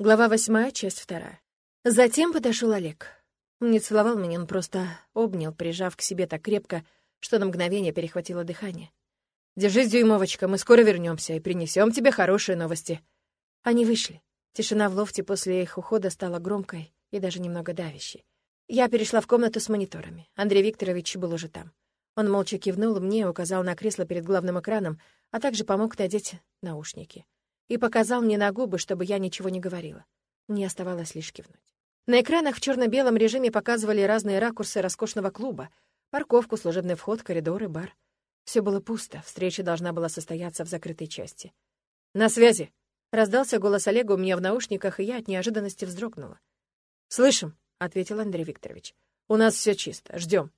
Глава восьмая, часть вторая. Затем подошел Олег. Он не целовал меня, он просто обнял, прижав к себе так крепко, что на мгновение перехватило дыхание. «Держись, дюймовочка, мы скоро вернемся и принесем тебе хорошие новости». Они вышли. Тишина в лофте после их ухода стала громкой и даже немного давящей. Я перешла в комнату с мониторами. Андрей Викторович был уже там. Он молча кивнул мне, указал на кресло перед главным экраном, а также помог надеть наушники и показал мне на губы, чтобы я ничего не говорила. Мне оставалось лишь кивнуть. На экранах в черно белом режиме показывали разные ракурсы роскошного клуба, парковку, служебный вход, коридоры, бар. Все было пусто, встреча должна была состояться в закрытой части. «На связи!» — раздался голос Олега у меня в наушниках, и я от неожиданности вздрогнула. «Слышим!» — ответил Андрей Викторович. «У нас все чисто, ждем.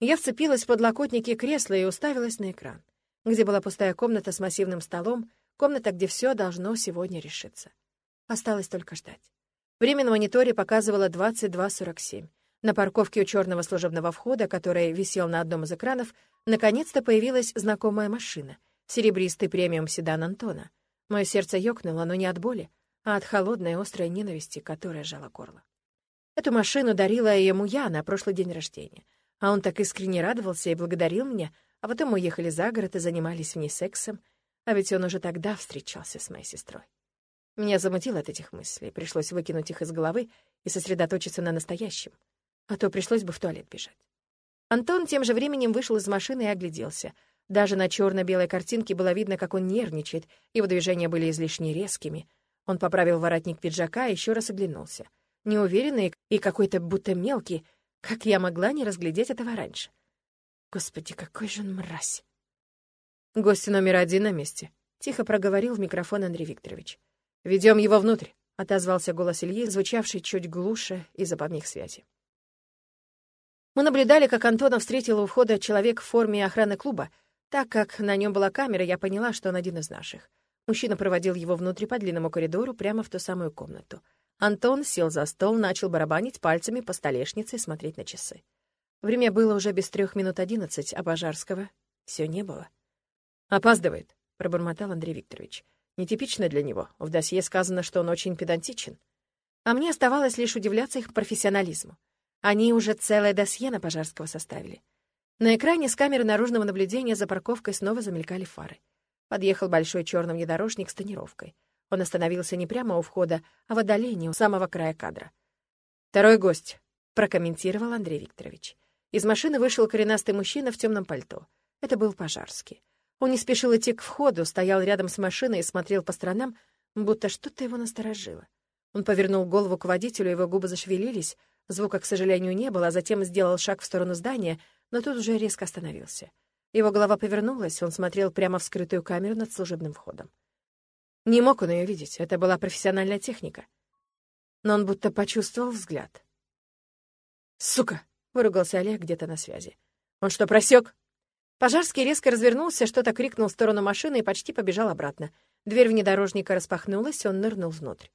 Я вцепилась в подлокотники кресла и уставилась на экран, где была пустая комната с массивным столом, Комната, где все должно сегодня решиться. Осталось только ждать. Время на мониторе показывало 22.47. На парковке у черного служебного входа, который висел на одном из экранов, наконец-то появилась знакомая машина — серебристый премиум седан Антона. Мое сердце ёкнуло, но не от боли, а от холодной острой ненависти, которая жала горло. Эту машину дарила ему я на прошлый день рождения. А он так искренне радовался и благодарил меня, а потом уехали за город и занимались в ней сексом — а ведь он уже тогда встречался с моей сестрой. Меня замутило от этих мыслей, пришлось выкинуть их из головы и сосредоточиться на настоящем, а то пришлось бы в туалет бежать. Антон тем же временем вышел из машины и огляделся. Даже на черно белой картинке было видно, как он нервничает, его движения были излишне резкими. Он поправил воротник пиджака и еще раз оглянулся. Неуверенный и какой-то будто мелкий, как я могла не разглядеть этого раньше? Господи, какой же он мразь! Гость номер один на месте. Тихо проговорил в микрофон Андрей Викторович. Ведем его внутрь», — отозвался голос Ильи, звучавший чуть глуше из-за помех связи. Мы наблюдали, как Антона встретил у входа человек в форме охраны клуба. Так как на нем была камера, я поняла, что он один из наших. Мужчина проводил его внутрь по длинному коридору прямо в ту самую комнату. Антон сел за стол, начал барабанить пальцами по столешнице и смотреть на часы. Время было уже без трех минут одиннадцать, а Пожарского все не было. «Опаздывает», — пробормотал Андрей Викторович. «Нетипично для него. В досье сказано, что он очень педантичен». А мне оставалось лишь удивляться их профессионализму. Они уже целое досье на Пожарского составили. На экране с камеры наружного наблюдения за парковкой снова замелькали фары. Подъехал большой черный внедорожник с тонировкой. Он остановился не прямо у входа, а в отдалении, у самого края кадра. «Второй гость», — прокомментировал Андрей Викторович. Из машины вышел коренастый мужчина в темном пальто. Это был Пожарский. Он не спешил идти к входу, стоял рядом с машиной и смотрел по сторонам, будто что-то его насторожило. Он повернул голову к водителю, его губы зашевелились, звука, к сожалению, не было, а затем сделал шаг в сторону здания, но тут уже резко остановился. Его голова повернулась, он смотрел прямо в скрытую камеру над служебным входом. Не мог он ее видеть, это была профессиональная техника. Но он будто почувствовал взгляд. «Сука!» — выругался Олег где-то на связи. «Он что, просек? Пожарский резко развернулся, что-то крикнул в сторону машины и почти побежал обратно. Дверь внедорожника распахнулась, он нырнул внутрь.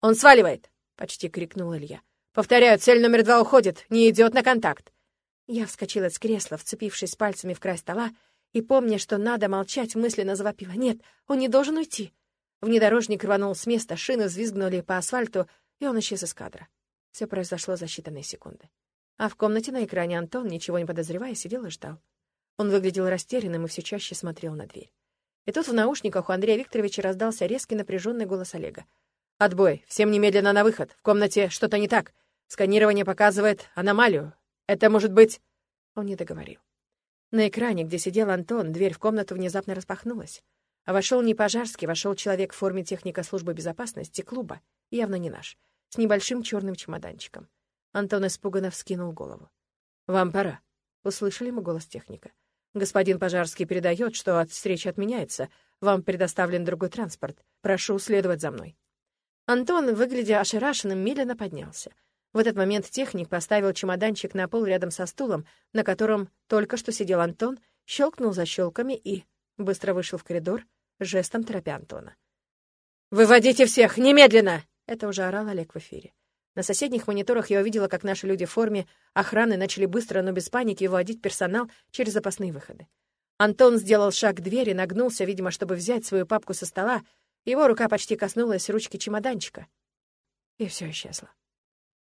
«Он сваливает!» — почти крикнул Илья. «Повторяю, цель номер два уходит, не идет на контакт!» Я вскочила с кресла, вцепившись пальцами в край стола, и, помня, что надо молчать, мысленно завопила. «Нет, он не должен уйти!» Внедорожник рванул с места, шины взвизгнули по асфальту, и он исчез из кадра. Все произошло за считанные секунды. А в комнате на экране Антон, ничего не подозревая, сидел и ждал. Он выглядел растерянным и все чаще смотрел на дверь. И тут в наушниках у Андрея Викторовича раздался резкий напряженный голос Олега. «Отбой! Всем немедленно на выход! В комнате что-то не так! Сканирование показывает аномалию! Это может быть...» Он не договорил. На экране, где сидел Антон, дверь в комнату внезапно распахнулась. А вошел не Пожарский, вошел человек в форме техника службы безопасности клуба, явно не наш, с небольшим черным чемоданчиком. Антон испуганно вскинул голову. «Вам пора», — услышали мы голос техника. Господин Пожарский передает, что от встречи отменяется. Вам предоставлен другой транспорт. Прошу следовать за мной». Антон, выглядя ошарашенным, медленно поднялся. В этот момент техник поставил чемоданчик на пол рядом со стулом, на котором только что сидел Антон, щелкнул защелками и быстро вышел в коридор, жестом торопя Антона. «Выводите всех! Немедленно!» — это уже орал Олег в эфире. На соседних мониторах я увидела, как наши люди в форме охраны начали быстро, но без паники, выводить персонал через запасные выходы. Антон сделал шаг к двери, нагнулся, видимо, чтобы взять свою папку со стола. Его рука почти коснулась ручки чемоданчика. и все исчезло.